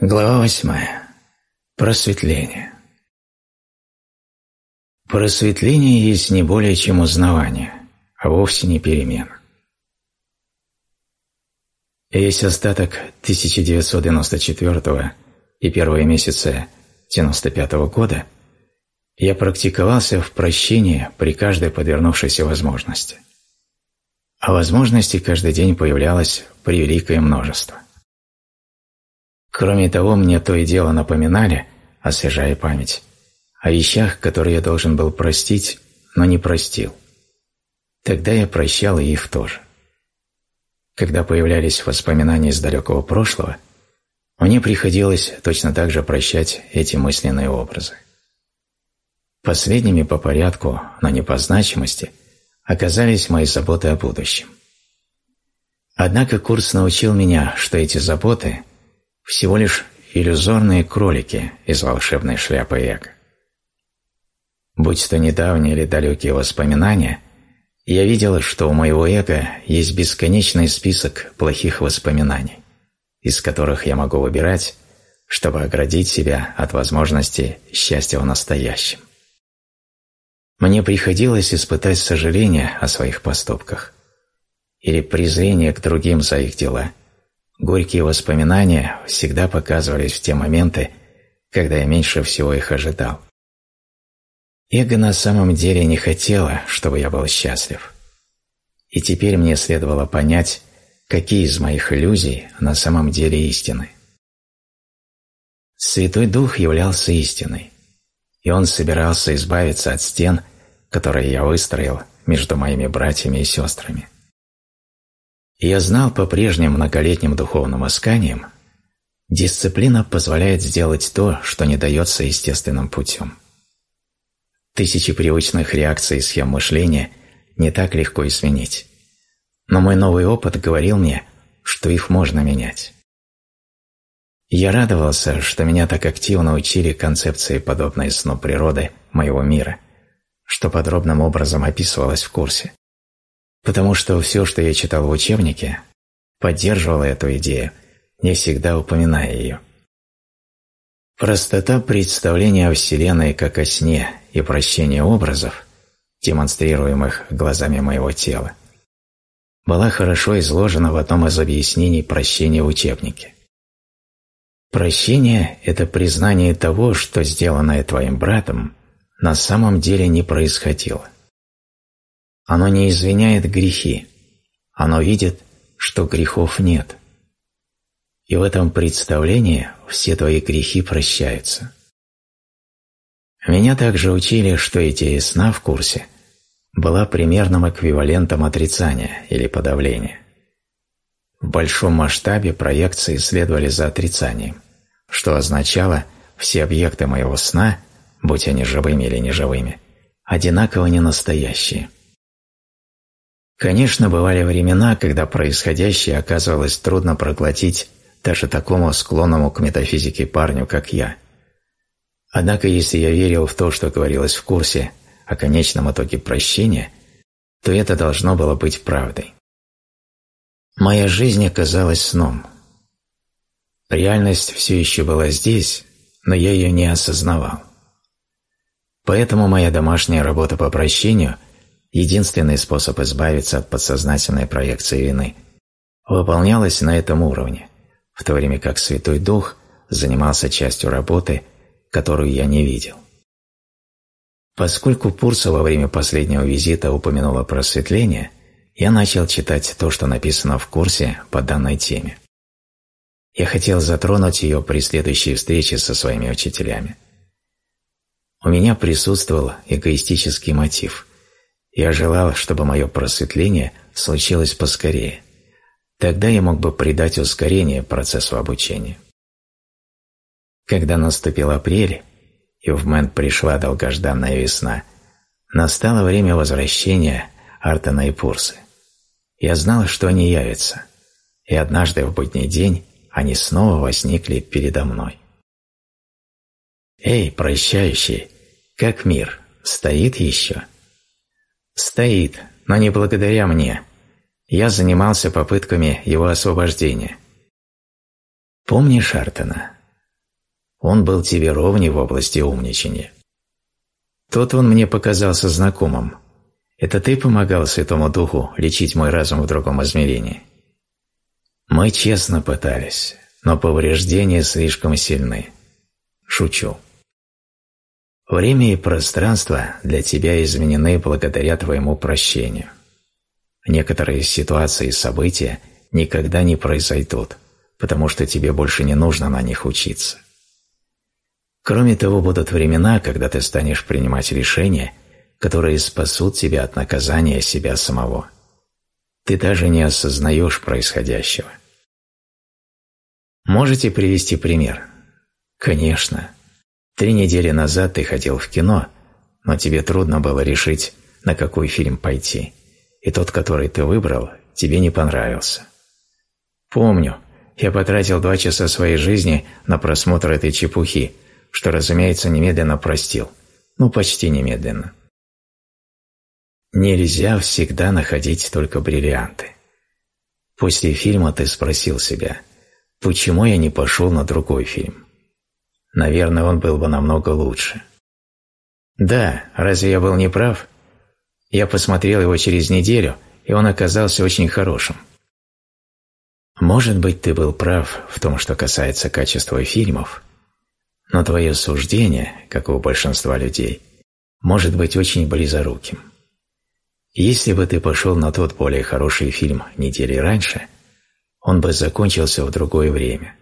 Глава восьмая. Просветление. Просветление есть не более чем узнавание, а вовсе не перемена. Весь остаток 1994 и первые месяцы 1995 года я практиковался в прощении при каждой подвернувшейся возможности. А возможностей каждый день появлялось превеликое множество. Кроме того, мне то и дело напоминали, освежая память, о вещах, которые я должен был простить, но не простил. Тогда я прощал и их тоже. Когда появлялись воспоминания из далекого прошлого, мне приходилось точно так же прощать эти мысленные образы. Последними по порядку, но не по значимости, оказались мои заботы о будущем. Однако курс научил меня, что эти заботы всего лишь иллюзорные кролики из волшебной шляпы эго. Будь то недавние или далекие воспоминания, я видел, что у моего эго есть бесконечный список плохих воспоминаний, из которых я могу выбирать, чтобы оградить себя от возможности счастья в настоящем. Мне приходилось испытать сожаление о своих поступках или презрение к другим за их дела – Горькие воспоминания всегда показывались в те моменты, когда я меньше всего их ожидал. Эго на самом деле не хотело, чтобы я был счастлив. И теперь мне следовало понять, какие из моих иллюзий на самом деле истины. Святой Дух являлся истиной, и Он собирался избавиться от стен, которые я выстроил между моими братьями и сестрами я знал по прежним многолетним духовным исканиям, дисциплина позволяет сделать то, что не дается естественным путем. Тысячи привычных реакций и схем мышления не так легко изменить. Но мой новый опыт говорил мне, что их можно менять. Я радовался, что меня так активно учили концепции, подобной сну природы моего мира, что подробным образом описывалось в курсе потому что все, что я читал в учебнике, поддерживало эту идею, не всегда упоминая ее. Простота представления о Вселенной как о сне и прощение образов, демонстрируемых глазами моего тела, была хорошо изложена в одном из объяснений прощения в учебнике. Прощение – это признание того, что сделанное твоим братом на самом деле не происходило – оно не извиняет грехи. Оно видит, что грехов нет. И в этом представлении все твои грехи прощаются. Меня также учили, что идея сна в курсе была примерным эквивалентом отрицания или подавления. В большом масштабе проекции следовали за отрицанием, что означало все объекты моего сна, будь они живыми или неживыми, одинаково ненастоящие. Конечно, бывали времена, когда происходящее оказывалось трудно проглотить даже такому склонному к метафизике парню, как я. Однако, если я верил в то, что говорилось в курсе о конечном итоге прощения, то это должно было быть правдой. Моя жизнь оказалась сном. Реальность все еще была здесь, но я ее не осознавал. Поэтому моя домашняя работа по прощению – единственный способ избавиться от подсознательной проекции вины, выполнялось на этом уровне, в то время как Святой Дух занимался частью работы, которую я не видел. Поскольку Пурса во время последнего визита упомянула просветление, я начал читать то, что написано в курсе по данной теме. Я хотел затронуть ее при следующей встрече со своими учителями. У меня присутствовал эгоистический мотив – я желал, чтобы мое просветление случилось поскорее. Тогда я мог бы придать ускорение процессу обучения. Когда наступил апрель, и в Мэн пришла долгожданная весна, настало время возвращения Артана и Пурсы. Я знал, что они явятся, и однажды в будний день они снова возникли передо мной. «Эй, прощающий, как мир, стоит еще?» Стоит, но не благодаря мне. Я занимался попытками его освобождения. Помни Шартона, Он был тебе ровней в области умничания. Тот он мне показался знакомым. Это ты помогал Святому Духу лечить мой разум в другом измерении? Мы честно пытались, но повреждения слишком сильны. Шучу. Время и пространство для тебя изменены благодаря твоему прощению. Некоторые ситуации и события никогда не произойдут, потому что тебе больше не нужно на них учиться. Кроме того, будут времена, когда ты станешь принимать решения, которые спасут тебя от наказания себя самого. Ты даже не осознаешь происходящего. Можете привести пример? Конечно. Три недели назад ты ходил в кино, но тебе трудно было решить, на какой фильм пойти, и тот, который ты выбрал, тебе не понравился. Помню, я потратил два часа своей жизни на просмотр этой чепухи, что, разумеется, немедленно простил. Ну, почти немедленно. Нельзя всегда находить только бриллианты. После фильма ты спросил себя, почему я не пошел на другой фильм? Наверное, он был бы намного лучше. Да, разве я был неправ? Я посмотрел его через неделю, и он оказался очень хорошим. Может быть, ты был прав в том, что касается качества фильмов, но твое суждение, как у большинства людей, может быть очень близоруким. Если бы ты пошел на тот более хороший фильм недели раньше, он бы закончился в другое время.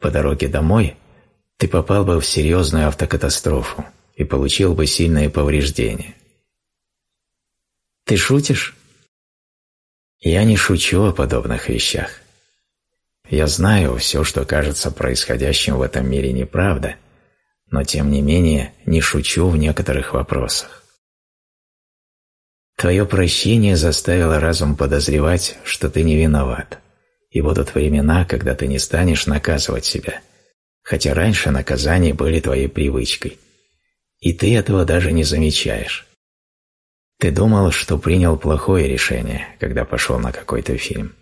По дороге домой ты попал бы в серьезную автокатастрофу и получил бы сильные повреждения. Ты шутишь? Я не шучу о подобных вещах. Я знаю, все, что кажется происходящим в этом мире, неправда, но тем не менее не шучу в некоторых вопросах. Твое прощение заставило разум подозревать, что ты не виноват, и будут времена, когда ты не станешь наказывать себя – хотя раньше наказания были твоей привычкой, и ты этого даже не замечаешь. Ты думал, что принял плохое решение, когда пошел на какой-то фильм.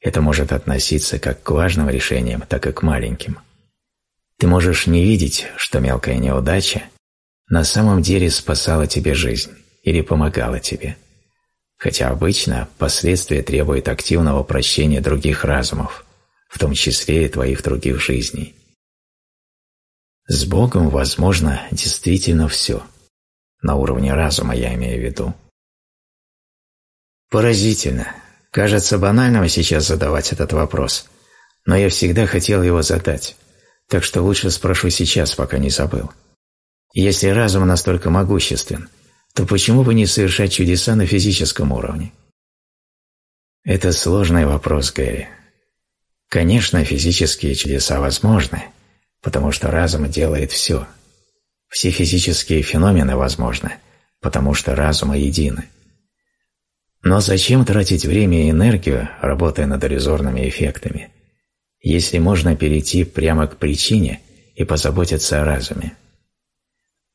Это может относиться как к важным решениям, так и к маленьким. Ты можешь не видеть, что мелкая неудача на самом деле спасала тебе жизнь или помогала тебе, хотя обычно последствия требуют активного прощения других разумов, в том числе и твоих других жизней. С Богом возможно действительно все. На уровне разума я имею в виду. Поразительно. Кажется банальным сейчас задавать этот вопрос, но я всегда хотел его задать, так что лучше спрошу сейчас, пока не забыл. Если разум настолько могуществен, то почему бы не совершать чудеса на физическом уровне? Это сложный вопрос, Гэри. Конечно, физические чудеса возможны, потому что разум делает все. Все физические феномены возможны, потому что разумы едины. Но зачем тратить время и энергию, работая над иллюзорными эффектами, если можно перейти прямо к причине и позаботиться о разуме?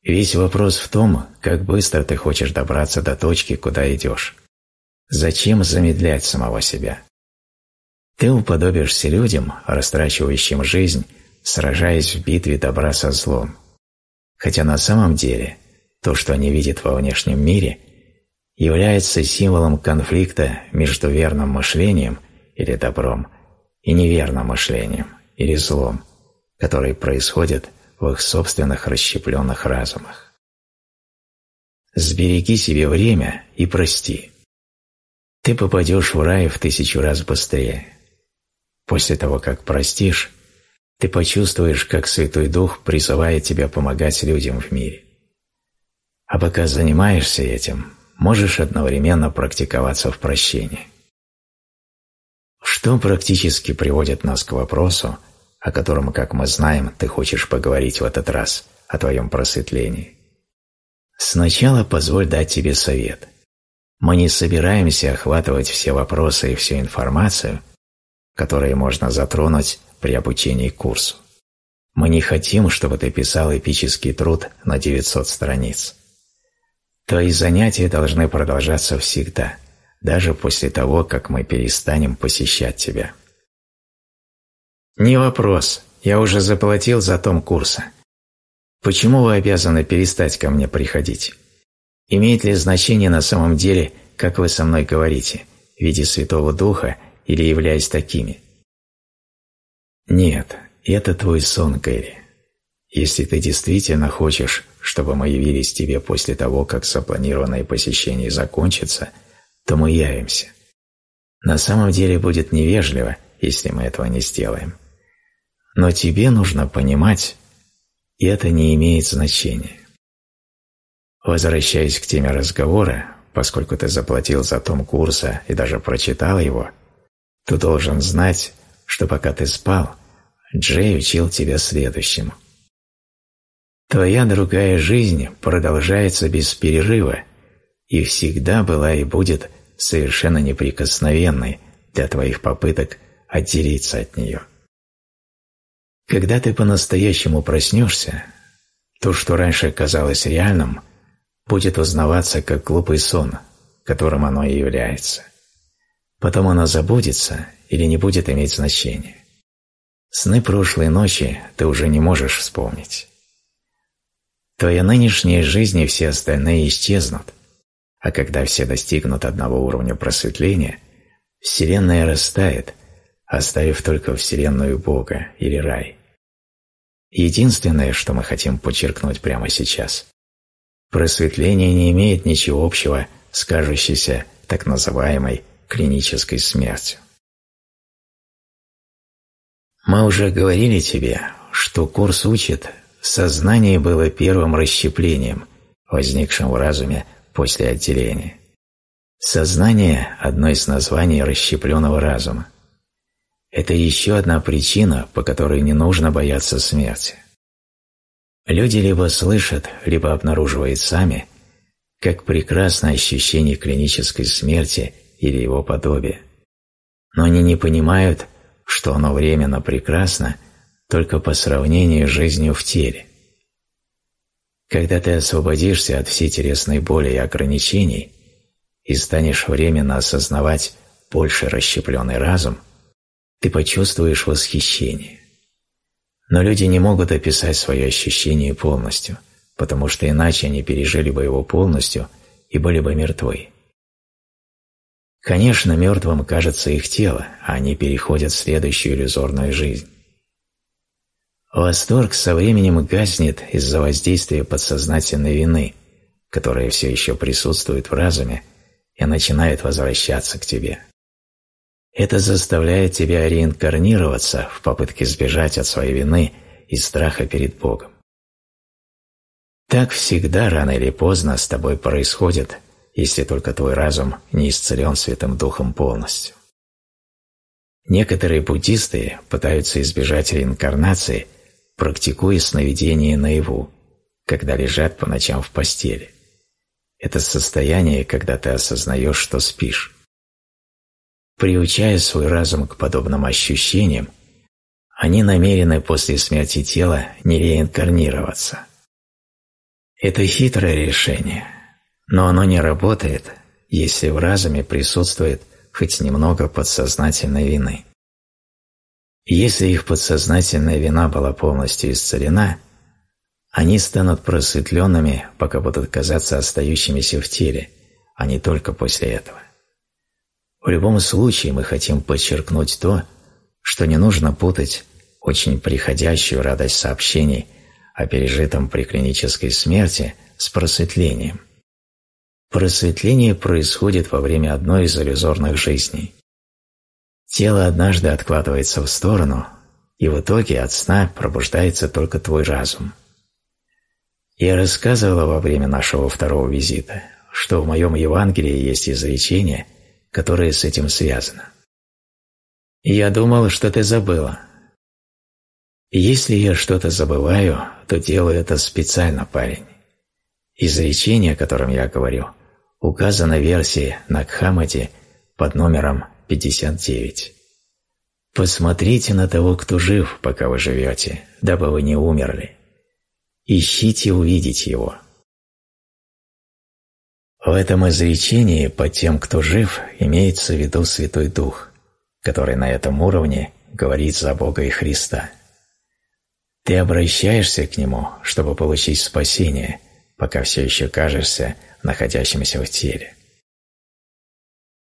Весь вопрос в том, как быстро ты хочешь добраться до точки, куда идешь. Зачем замедлять самого себя? Ты уподобишься людям, растрачивающим жизнь, сражаясь в битве добра со злом. Хотя на самом деле то, что они видят во внешнем мире, является символом конфликта между верным мышлением или добром и неверным мышлением или злом, который происходит в их собственных расщепленных разумах. Сбереги себе время и прости. Ты попадешь в рай в тысячу раз быстрее. После того, как простишь, ты почувствуешь, как Святой Дух призывает тебя помогать людям в мире. А пока занимаешься этим, можешь одновременно практиковаться в прощении. Что практически приводит нас к вопросу, о котором, как мы знаем, ты хочешь поговорить в этот раз, о твоем просветлении? Сначала позволь дать тебе совет. Мы не собираемся охватывать все вопросы и всю информацию – которые можно затронуть при обучении курсу. Мы не хотим, чтобы ты писал эпический труд на 900 страниц. Твои занятия должны продолжаться всегда, даже после того, как мы перестанем посещать тебя. Не вопрос. я уже заплатил за том курса. Почему вы обязаны перестать ко мне приходить? Имеет ли значение на самом деле, как вы со мной говорите, в виде Святого Духа или являясь такими? Нет, это твой сон, Кэрри. Если ты действительно хочешь, чтобы мы явились тебе после того, как запланированное посещение закончится, то мы явимся. На самом деле будет невежливо, если мы этого не сделаем. Но тебе нужно понимать, и это не имеет значения. Возвращаясь к теме разговора, поскольку ты заплатил за том курса и даже прочитал его, ты должен знать, что пока ты спал, Джей учил тебя следующему. Твоя другая жизнь продолжается без перерыва и всегда была и будет совершенно неприкосновенной для твоих попыток отделиться от нее. Когда ты по-настоящему проснешься, то, что раньше казалось реальным, будет узнаваться как глупый сон, которым оно и является. Потом оно забудется или не будет иметь значения. Сны прошлой ночи ты уже не можешь вспомнить твоя нынешняя жизнь и все остальные исчезнут, а когда все достигнут одного уровня просветления, Вселенная растает, оставив только Вселенную Бога или рай. Единственное, что мы хотим подчеркнуть прямо сейчас – просветление не имеет ничего общего с кажущейся так называемой клинической смертью. Мы уже говорили тебе, что курс учит, Сознание было первым расщеплением, возникшим в разуме после отделения. Сознание – одно из названий расщепленного разума. Это еще одна причина, по которой не нужно бояться смерти. Люди либо слышат, либо обнаруживают сами, как прекрасно ощущение клинической смерти или его подобия. Но они не понимают, что оно временно прекрасно – только по сравнению с жизнью в теле. Когда ты освободишься от всей телесной боли и ограничений и станешь временно осознавать больше расщепленный разум, ты почувствуешь восхищение. Но люди не могут описать свое ощущение полностью, потому что иначе они пережили бы его полностью и были бы мертвы. Конечно, мертвым кажется их тело, а они переходят в следующую иллюзорную жизнь. Восторг со временем гаснет из-за воздействия подсознательной вины, которая все еще присутствует в разуме и начинает возвращаться к тебе. Это заставляет тебя реинкарнироваться в попытке сбежать от своей вины и страха перед Богом. Так всегда рано или поздно с тобой происходит, если только твой разум не исцелен Святым Духом полностью. Некоторые буддисты пытаются избежать реинкарнации – практикуя сновидение наяву, когда лежат по ночам в постели. Это состояние, когда ты осознаешь, что спишь. Приучая свой разум к подобным ощущениям, они намерены после смерти тела не реинкарнироваться. Это хитрое решение, но оно не работает, если в разуме присутствует хоть немного подсознательной вины. Если их подсознательная вина была полностью исцелена, они станут просветленными, пока будут казаться остающимися в теле, а не только после этого. В любом случае мы хотим подчеркнуть то, что не нужно путать очень приходящую радость сообщений о пережитом при клинической смерти с просветлением. Просветление происходит во время одной из иллюзорных жизней. Тело однажды откладывается в сторону, и в итоге от сна пробуждается только твой разум. Я рассказывала во время нашего второго визита, что в моем Евангелии есть изречение, которое с этим связано. Я думал, что ты забыла. Если я что-то забываю, то делаю это специально, парень. Изречение, о котором я говорю, указано в версии на Кхамаде под номером 59. Посмотрите на того, кто жив, пока вы живете, дабы вы не умерли. Ищите увидеть его. В этом изречении под тем, кто жив, имеется в виду Святой Дух, который на этом уровне говорит за Бога и Христа. Ты обращаешься к Нему, чтобы получить спасение, пока все еще кажешься находящимся в теле.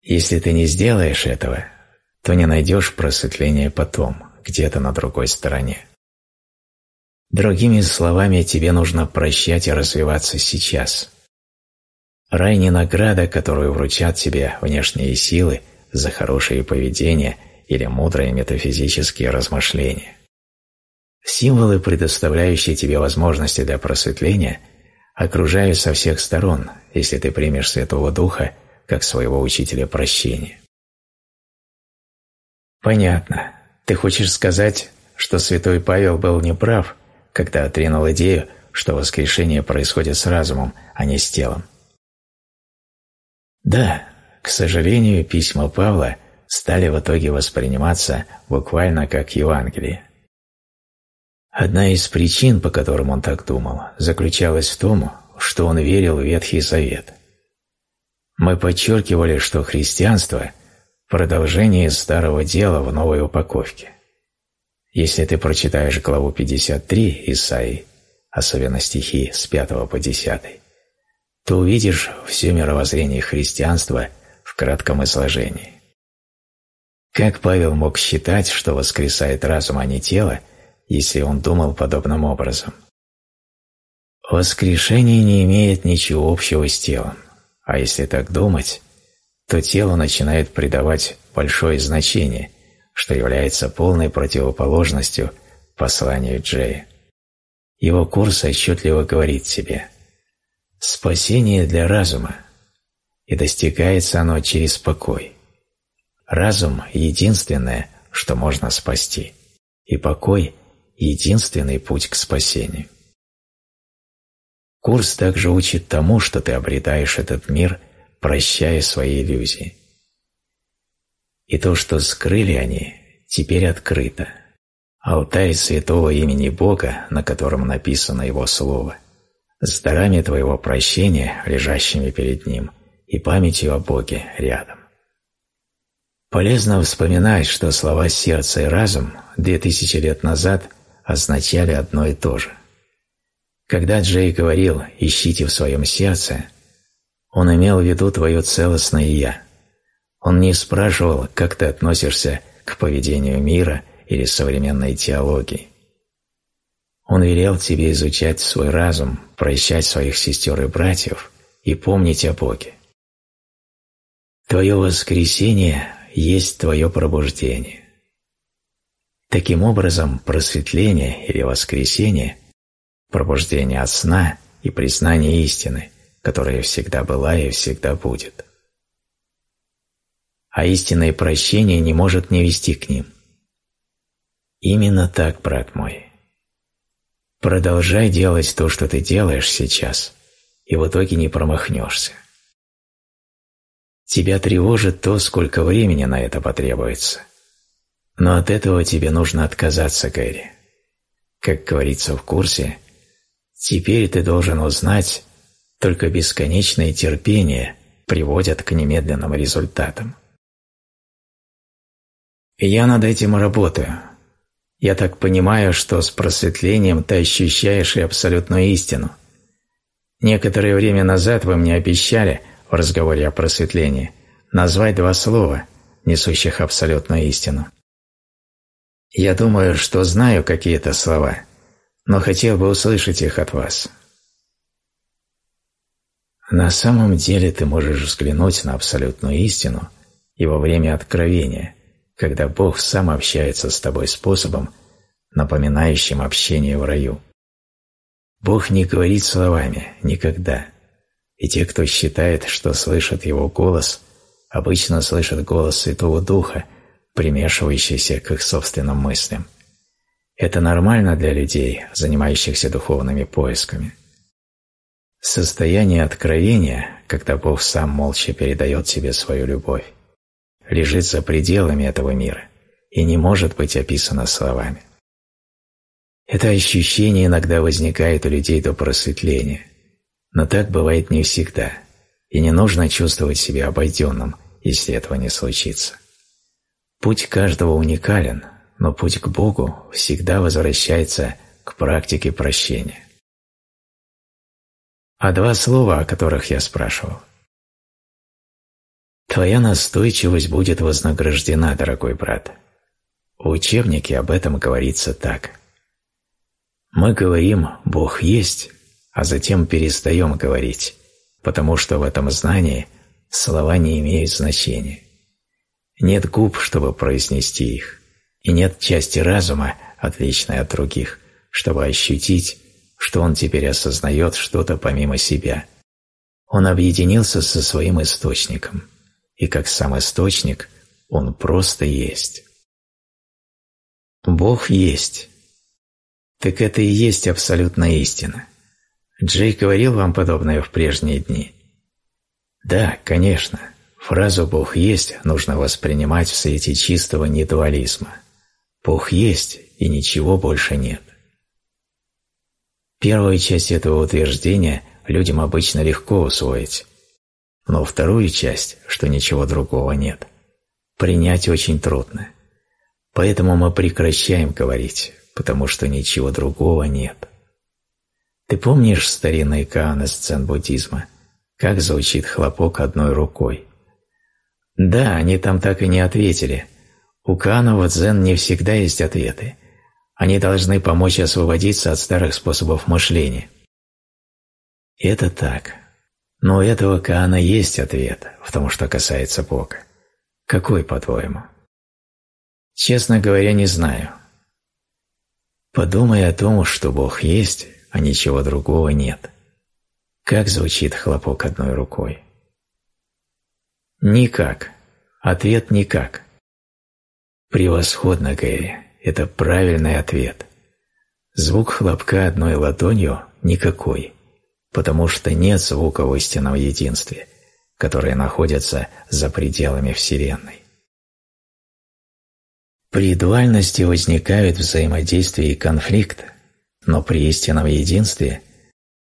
Если ты не сделаешь этого, то не найдешь просветления потом, где-то на другой стороне. Другими словами, тебе нужно прощать и развиваться сейчас. Рай не награда, которую вручат тебе внешние силы за хорошее поведение или мудрые метафизические размышления. Символы, предоставляющие тебе возможности для просветления, окружают со всех сторон, если ты примешь Святого Духа как своего учителя прощения. Понятно. Ты хочешь сказать, что святой Павел был неправ, когда отринул идею, что воскрешение происходит с разумом, а не с телом? Да, к сожалению, письма Павла стали в итоге восприниматься буквально как Евангелие. Одна из причин, по которым он так думал, заключалась в том, что он верил в Ветхий Завет. Мы подчеркивали, что христианство – продолжение старого дела в новой упаковке. Если ты прочитаешь главу 53 Исаии, особенно стихи с 5 по 10, то увидишь все мировоззрение христианства в кратком изложении. Как Павел мог считать, что воскресает разум, а не тело, если он думал подобным образом? Воскрешение не имеет ничего общего с телом. А если так думать, то тело начинает придавать большое значение, что является полной противоположностью посланию Джея. Его курс отчетливо говорит тебе «Спасение для разума, и достигается оно через покой. Разум – единственное, что можно спасти, и покой – единственный путь к спасению». Курс также учит тому, что ты обретаешь этот мир, прощая свои иллюзии. И то, что скрыли они, теперь открыто. Алтарь святого имени Бога, на котором написано Его Слово, с дарами твоего прощения, лежащими перед Ним, и памятью о Боге рядом. Полезно вспоминать, что слова «сердце» и «разум» две тысячи лет назад означали одно и то же – когда Джей говорил «ищите в своем сердце», он имел в виду твое целостное «я». Он не спрашивал, как ты относишься к поведению мира или современной теологии. Он велел тебе изучать свой разум, прощать своих сестер и братьев и помнить о Боге. Твое воскресение есть твое пробуждение. Таким образом, просветление или воскресение – пробуждение от сна и признание истины, которая всегда была и всегда будет. А истинное прощение не может не вести к ним. Именно так, брат мой. Продолжай делать то, что ты делаешь сейчас, и в итоге не промахнешься. Тебя тревожит то, сколько времени на это потребуется. Но от этого тебе нужно отказаться, Гэри. Как говорится в курсе, Теперь ты должен узнать, только бесконечное терпение приводит к немедленным результатам. Я над этим работаю. Я так понимаю, что с просветлением ты ощущаешь и абсолютную истину. Некоторое время назад вы мне обещали в разговоре о просветлении назвать два слова, несущих абсолютную истину. Я думаю, что знаю какие-то слова, но хотел бы услышать их от вас. На самом деле ты можешь взглянуть на абсолютную истину и во время откровения, когда Бог сам общается с тобой способом, напоминающим общение в раю. Бог не говорит словами никогда, и те, кто считает, что слышат Его голос, обычно слышат голос Святого Духа, примешивающийся к их собственным мыслям. Это нормально для людей, занимающихся духовными поисками. Состояние откровения, когда Бог сам молча передает тебе свою любовь, лежит за пределами этого мира и не может быть описано словами. Это ощущение иногда возникает у людей до просветления, но так бывает не всегда, и не нужно чувствовать себя обойденным, если этого не случится. Путь каждого уникален – но путь к Богу всегда возвращается к практике прощения. А два слова, о которых я спрашивал. Твоя настойчивость будет вознаграждена, дорогой брат. В учебнике об этом говорится так. Мы говорим «Бог есть», а затем перестаем говорить, потому что в этом знании слова не имеют значения. Нет губ, чтобы произнести их, и нет части разума, отличной от других, чтобы ощутить, что он теперь осознает что-то помимо себя. Он объединился со своим источником, и как сам источник он просто есть. Бог есть. Так это и есть абсолютная истина. Джей говорил вам подобное в прежние дни. Да, конечно, фразу «Бог есть» нужно воспринимать в свете чистого недуализма. Бог есть, и ничего больше нет. Первую часть этого утверждения людям обычно легко усвоить, но вторую часть, что ничего другого нет, принять очень трудно. Поэтому мы прекращаем говорить, потому что ничего другого нет. Ты помнишь старинный каан из дзен-буддизма? Как звучит хлопок одной рукой? Да, они там так и не ответили. У каанова дзен не всегда есть ответы – они должны помочь освободиться от старых способов мышления. Это так. Но у этого Каана есть ответ в том, что касается Бога. Какой, по-твоему? Честно говоря, не знаю. Подумай о том, что Бог есть, а ничего другого нет. Как звучит хлопок одной рукой? Никак. Ответ никак. Превосходно, Гэри. Это правильный ответ. Звук хлопка одной ладонью никакой, потому что нет звука в истинном единстве, которое находится за пределами Вселенной. При дуальности возникают взаимодействие и конфликт, но при истинном единстве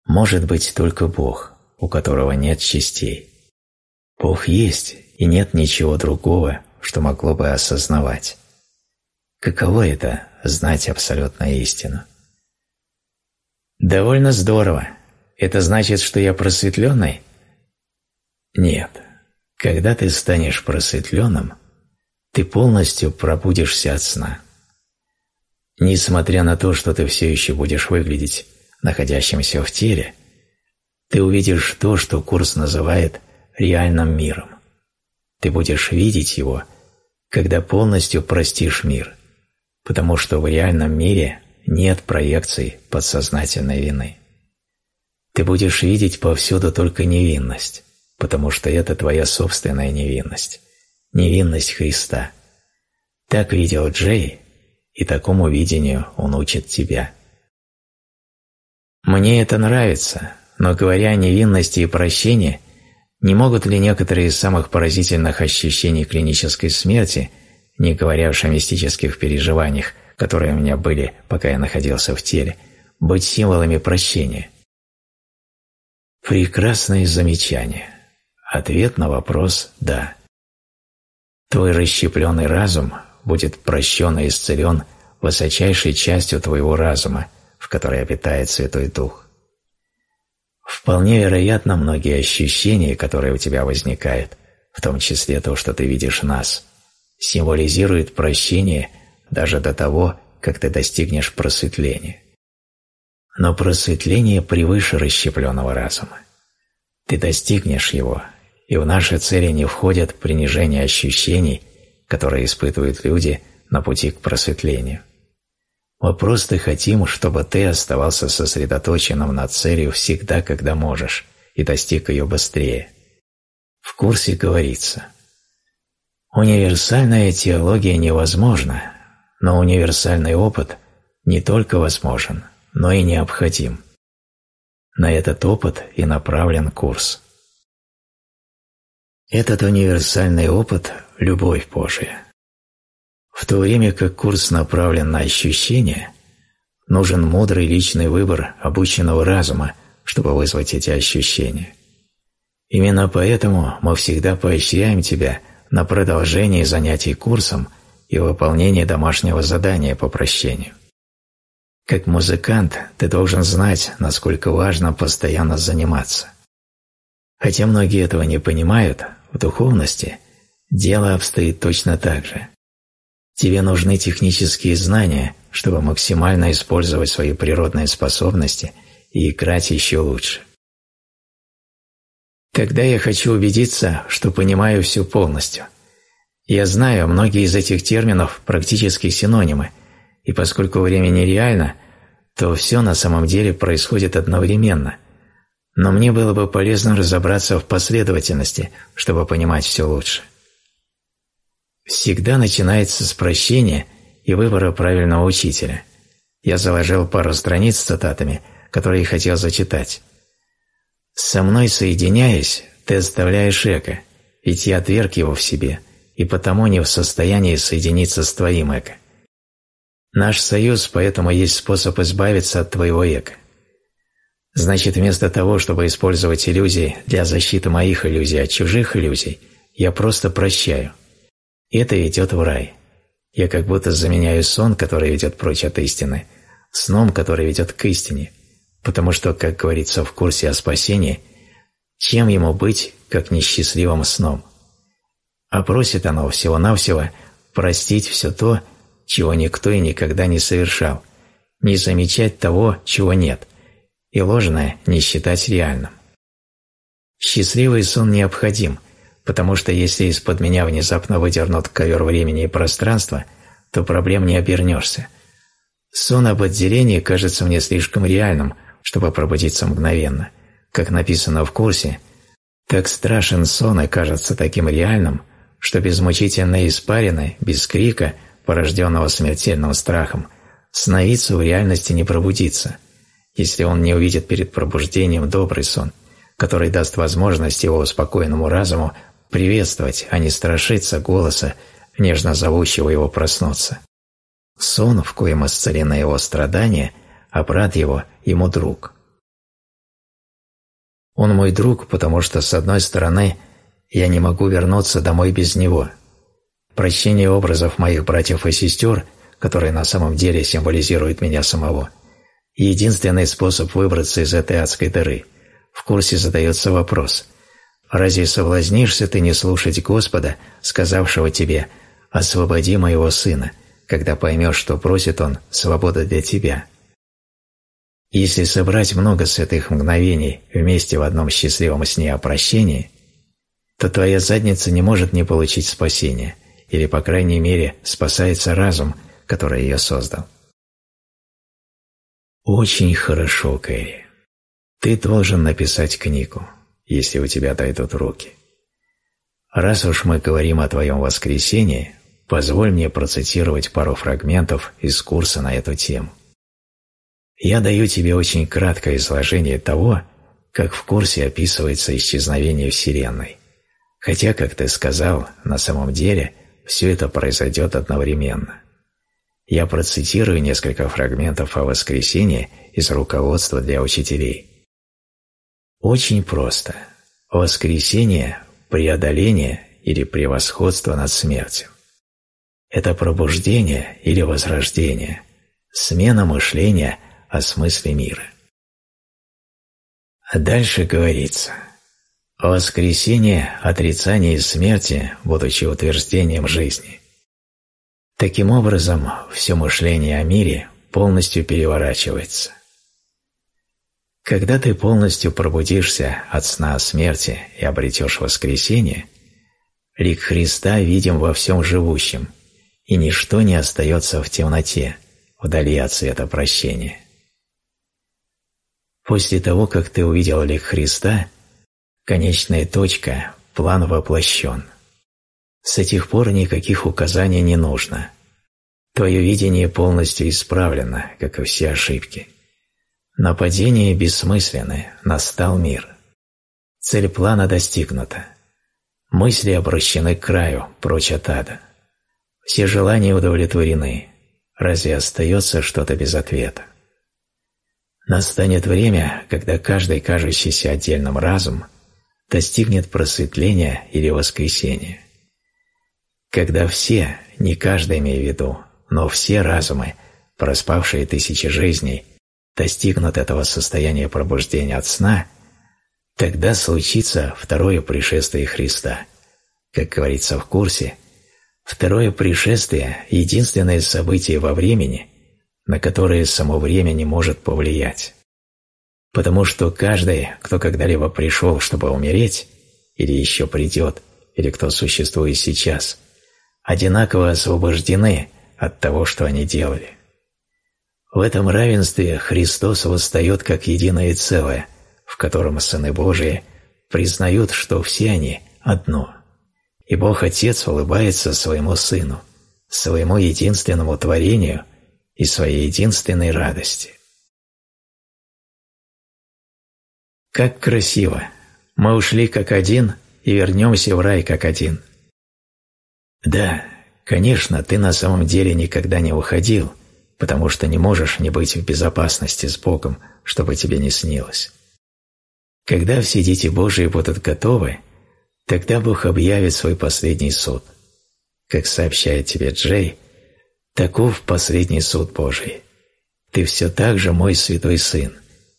может быть только Бог, у которого нет частей. Бог есть, и нет ничего другого, что могло бы осознавать. Каково это – знать абсолютную истину? Довольно здорово. Это значит, что я просветленный? Нет. Когда ты станешь просветленным, ты полностью пробудишься от сна. Несмотря на то, что ты все еще будешь выглядеть находящимся в теле, ты увидишь то, что курс называет реальным миром. Ты будешь видеть его, когда полностью простишь мир – потому что в реальном мире нет проекций подсознательной вины. Ты будешь видеть повсюду только невинность, потому что это твоя собственная невинность, невинность Христа. Так видел Джей, и такому видению он учит тебя. Мне это нравится, но говоря о невинности и прощении, не могут ли некоторые из самых поразительных ощущений клинической смерти – не говоря уж о мистических переживаниях, которые у меня были, пока я находился в теле, быть символами прощения. Прекрасное замечание. Ответ на вопрос «да». Твой расщепленный разум будет прощен и исцелен высочайшей частью твоего разума, в которой обитает Святой Дух. Вполне вероятно, многие ощущения, которые у тебя возникают, в том числе то, что ты видишь нас – символизирует прощение даже до того, как ты достигнешь просветления. Но просветление превыше расщепленного разума. Ты достигнешь его, и в наши цели не входят принижение ощущений, которые испытывают люди на пути к просветлению. Мы просто хотим, чтобы ты оставался сосредоточенным на цели всегда, когда можешь, и достиг ее быстрее. В курсе говорится – Универсальная теология невозможна, но универсальный опыт не только возможен, но и необходим. На этот опыт и направлен курс. Этот универсальный опыт – любовь Божия. В то время как курс направлен на ощущения, нужен мудрый личный выбор обученного разума, чтобы вызвать эти ощущения. Именно поэтому мы всегда поощряем тебя – на продолжение занятий курсом и выполнение домашнего задания по прощению. Как музыкант ты должен знать, насколько важно постоянно заниматься. Хотя многие этого не понимают, в духовности дело обстоит точно так же. Тебе нужны технические знания, чтобы максимально использовать свои природные способности и играть еще лучше. Когда я хочу убедиться, что понимаю все полностью. Я знаю, многие из этих терминов практически синонимы, и поскольку время нереально, то все на самом деле происходит одновременно. Но мне было бы полезно разобраться в последовательности, чтобы понимать все лучше. Всегда начинается с прощения и выбора правильного учителя. Я заложил пару страниц с цитатами, которые хотел зачитать. «Со мной соединяясь, ты оставляешь эго, ведь я отверг его в себе, и потому не в состоянии соединиться с твоим эго. Наш союз поэтому есть способ избавиться от твоего эго. Значит, вместо того, чтобы использовать иллюзии для защиты моих иллюзий от чужих иллюзий, я просто прощаю – это ведет в рай. Я как будто заменяю сон, который ведет прочь от истины, сном, который ведет к истине, потому что, как говорится в курсе о спасении, чем ему быть, как несчастливым сном? А просит оно всего-навсего простить все то, чего никто и никогда не совершал, не замечать того, чего нет, и ложное не считать реальным. Счастливый сон необходим, потому что если из-под меня внезапно выдернут ковер времени и пространства, то проблем не обернешься. Сон об отделении кажется мне слишком реальным, чтобы пробудиться мгновенно. Как написано в курсе, так страшен сон и кажется таким реальным, что без мучительной испарины, без крика, порожденного смертельным страхом, сновидцу в реальности не пробудиться, если он не увидит перед пробуждением добрый сон, который даст возможность его успокоенному разуму приветствовать, а не страшиться голоса, нежно зовущего его проснуться. Сон, в коем исцелено его страдания, а брат его – ему друг. Он мой друг, потому что, с одной стороны, я не могу вернуться домой без него. Прощение образов моих братьев и сестер, которые на самом деле символизируют меня самого, единственный способ выбраться из этой адской дыры. В курсе задается вопрос – Разве соблазнишься ты не слушать Господа, сказавшего тебе «Освободи моего сына», когда поймешь, что просит он свобода для тебя? Если собрать много святых мгновений вместе в одном счастливом сне о прощении, то твоя задница не может не получить спасения, или, по крайней мере, спасается разум, который ее создал. Очень хорошо, Кэрри. Ты должен написать книгу если у тебя дойдут руки. Раз уж мы говорим о твоем воскресении, позволь мне процитировать пару фрагментов из курса на эту тему. Я даю тебе очень краткое изложение того, как в курсе описывается исчезновение Вселенной. Хотя, как ты сказал, на самом деле все это произойдет одновременно. Я процитирую несколько фрагментов о воскресении из руководства для учителей. Очень просто. Воскресение – преодоление или превосходство над смертью. Это пробуждение или возрождение, смена мышления о смысле мира. А дальше говорится «Воскресение – отрицание смерти, будучи утверждением жизни». Таким образом, все мышление о мире полностью переворачивается. Когда ты полностью пробудишься от сна о смерти и обретешь воскресение, лик Христа видим во всем живущем, и ничто не остается в темноте, вдали от света прощения. После того, как ты увидел лик Христа, конечная точка, план воплощен. С этих пор никаких указаний не нужно. Твое видение полностью исправлено, как и все ошибки. Нападения бессмысленны, настал мир. Цель плана достигнута. Мысли обращены к краю, прочь от ада. Все желания удовлетворены. Разве остается что-то без ответа? Настанет время, когда каждый кажущийся отдельным разум достигнет просветления или воскресения. Когда все, не каждый имея в виду, но все разумы проспавшие тысячи жизней, достигнут этого состояния пробуждения от сна, тогда случится второе пришествие Христа. Как говорится в курсе, второе пришествие – единственное событие во времени, на которое само время не может повлиять. Потому что каждый, кто когда-либо пришел, чтобы умереть, или еще придет, или кто существует сейчас, одинаково освобождены от того, что они делали. В этом равенстве Христос восстает как единое целое, в котором сыны Божии признают, что все они одно. И Бог Отец улыбается своему Сыну, своему единственному творению и своей единственной радости. Как красиво! Мы ушли как один и вернемся в рай как один. Да, конечно, ты на самом деле никогда не уходил, потому что не можешь не быть в безопасности с Богом, чтобы тебе не снилось. Когда все дети Божии будут готовы, тогда Бог объявит свой последний суд. Как сообщает тебе Джей, таков последний суд Божий. Ты все так же мой святой сын,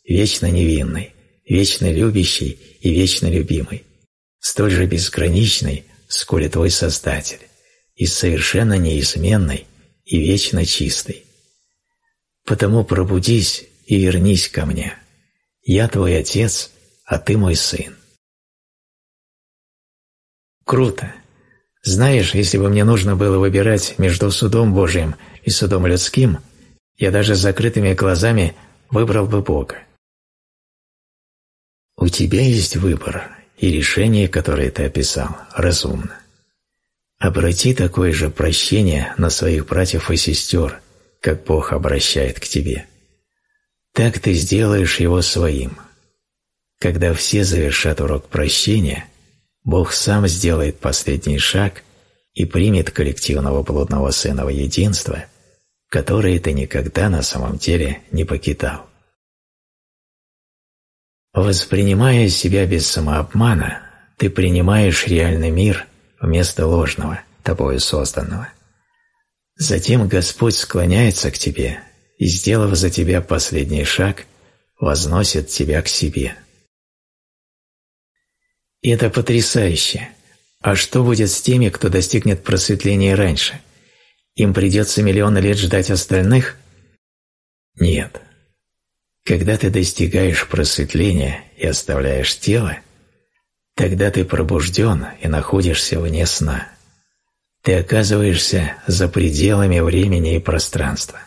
вечно невинный, вечно любящий и вечно любимый, столь же безграничный, сколь и твой Создатель и совершенно неизменной и вечно чистой. Потому пробудись и вернись ко мне. Я твой отец, а ты мой сын. Круто. Знаешь, если бы мне нужно было выбирать между судом Божьим и судом людским, я даже с закрытыми глазами выбрал бы Бога. У тебя есть выбор, и решение, которое ты описал, разумно. Обрати такое же прощение на своих братьев и сестер, как Бог обращает к тебе. Так ты сделаешь его своим. Когда все завершат урок прощения, Бог сам сделает последний шаг и примет коллективного блудного сына в единство, которое ты никогда на самом деле не покидал. Воспринимая себя без самообмана, ты принимаешь реальный мир – вместо ложного, тобою созданного. Затем Господь склоняется к тебе и, сделав за тебя последний шаг, возносит тебя к себе. Это потрясающе. А что будет с теми, кто достигнет просветления раньше? Им придется миллионы лет ждать остальных? Нет. Когда ты достигаешь просветления и оставляешь тело, Тогда ты пробужден и находишься вне сна. Ты оказываешься за пределами времени и пространства.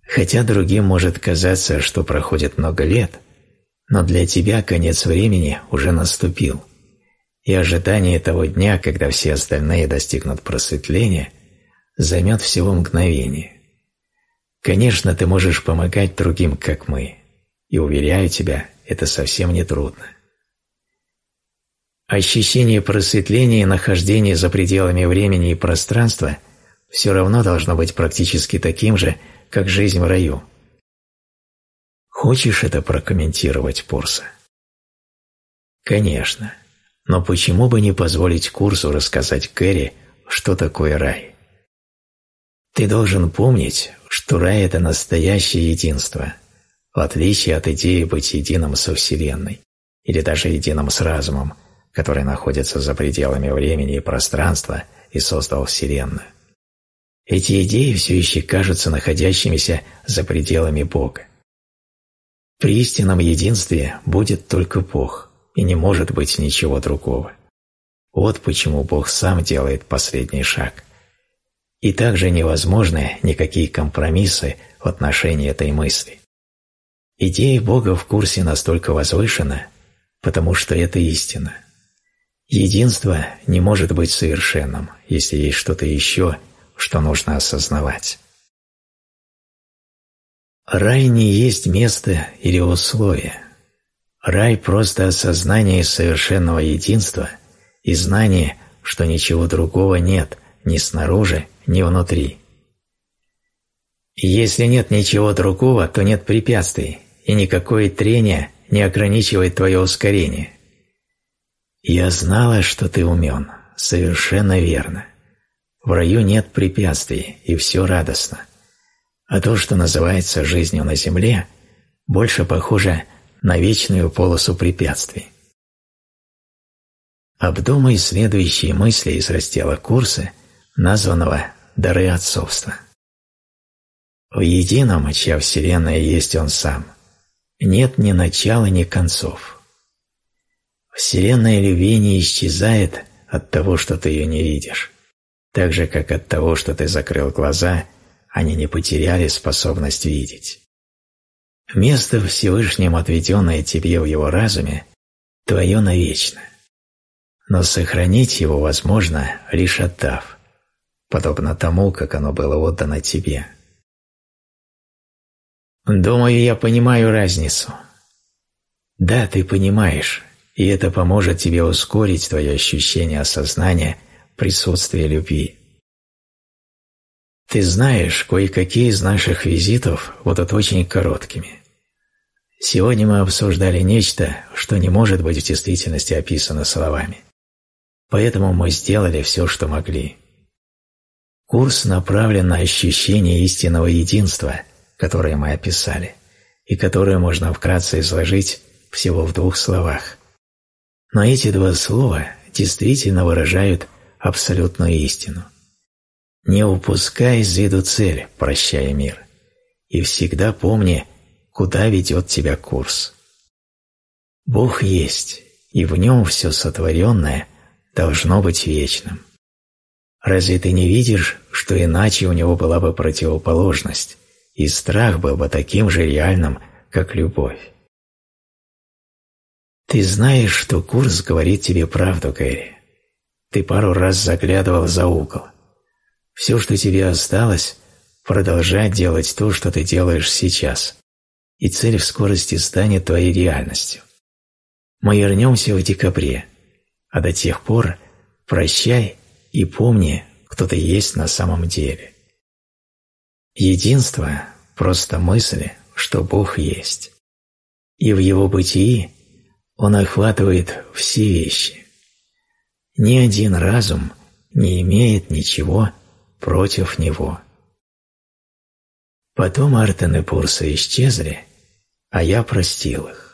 Хотя другим может казаться, что проходит много лет, но для тебя конец времени уже наступил, и ожидание того дня, когда все остальные достигнут просветления, займет всего мгновение. Конечно, ты можешь помогать другим, как мы, и, уверяю тебя, это совсем не трудно. Ощущение просветления и нахождение за пределами времени и пространства все равно должно быть практически таким же, как жизнь в раю. Хочешь это прокомментировать, Пурса? Конечно. Но почему бы не позволить курсу рассказать Кэрри, что такое рай? Ты должен помнить, что рай – это настоящее единство, в отличие от идеи быть единым со Вселенной или даже единым с разумом – который находится за пределами времени и пространства и создал Вселенную. Эти идеи все еще кажутся находящимися за пределами Бога. При истинном единстве будет только Бог, и не может быть ничего другого. Вот почему Бог сам делает последний шаг. И также невозможны никакие компромиссы в отношении этой мысли. Идея Бога в курсе настолько возвышена, потому что это истина – Единство не может быть совершенным, если есть что-то еще, что нужно осознавать. Рай не есть место или условие. Рай – просто осознание совершенного единства и знание, что ничего другого нет ни снаружи, ни внутри. Если нет ничего другого, то нет препятствий, и никакое трение не ограничивает твое ускорение. «Я знала, что ты умен. Совершенно верно. В раю нет препятствий, и все радостно. а то, что называется жизнью на Земле, больше похоже на вечную полосу препятствий. Обдумай следующие мысли из раздела курса, названного «Дары отцовства». В едином, чья Вселенная есть Он Сам, нет ни начала, ни концов. Вселенная любви не исчезает от того, что ты ее не видишь, так же, как от того, что ты закрыл глаза, они не потеряли способность видеть. Место Всевышним, отведенное тебе в его разуме, твое навечно – но сохранить его возможно, лишь отдав, подобно тому, как оно было отдано тебе. Думаю, я понимаю разницу. Да, ты понимаешь, и это поможет тебе ускорить твое ощущение осознания присутствия любви. Ты знаешь, кое-какие из наших визитов будут очень короткими. Сегодня мы обсуждали нечто, что не может быть в действительности описано словами. Поэтому мы сделали все, что могли. Курс направлен на ощущение истинного единства, которое мы описали, и которое можно вкратце изложить всего в двух словах. Но эти два слова действительно выражают абсолютную истину. Не упускай из виду цель, прощая мир, и всегда помни, куда ведет тебя курс. Бог есть, и в нем все сотворенное – должно быть вечным. Разве ты не видишь, что иначе у него была бы противоположность, и страх был бы таким же реальным, как любовь? Ты знаешь, что курс говорит тебе правду, Кэрри. Ты пару раз заглядывал за угол. Все, что тебе осталось, продолжать делать то, что ты делаешь сейчас, и цель в скорости станет твоей реальностью. Мы вернемся в декабре, а до тех пор прощай и помни, кто ты есть на самом деле. Единство – просто мысль, что Бог есть. И в Его бытии Он охватывает все вещи. Ни один разум не имеет ничего против Него. Потом Артен и Пурса исчезли, а я простил их.